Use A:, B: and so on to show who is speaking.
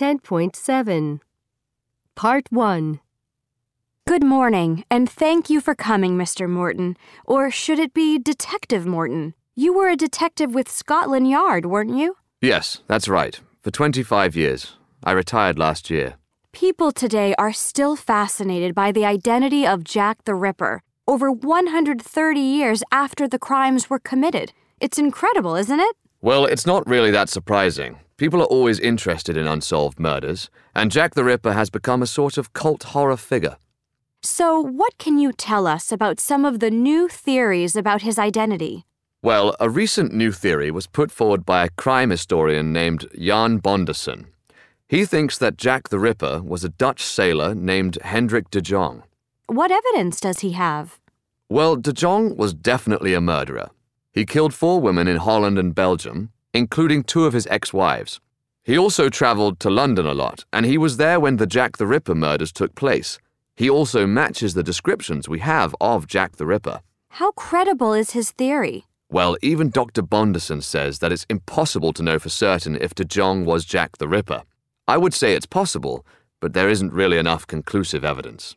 A: 10.7 Part 1
B: Good morning, and thank you for coming, Mr. Morton. Or should it be Detective Morton? You were a detective with Scotland Yard, weren't you?
C: Yes, that's right. For 25 years. I retired last year.
B: People today are still fascinated by the identity of Jack the Ripper, over 130 years after the crimes were committed. It's incredible, isn't it?
C: Well, it's not really that surprising. People are always interested in unsolved murders, and Jack the Ripper has become a sort of cult horror figure.
B: So, what can you tell us about some of the new theories about his identity?
C: Well, a recent new theory was put forward by a crime historian named Jan Bondeson. He thinks that Jack the Ripper was a Dutch sailor named Hendrik de Jong.
B: What evidence does he have?
C: Well, de Jong was definitely a murderer. He killed four women in Holland and Belgium, including two of his ex wives. He also traveled to London a lot, and he was there when the Jack the Ripper murders took place. He also matches the descriptions we have of Jack the Ripper.
B: How credible is his theory?
C: Well, even Dr. Bondeson says that it's impossible to know for certain if De Jong was Jack the Ripper. I would say it's possible, but there isn't really enough conclusive evidence.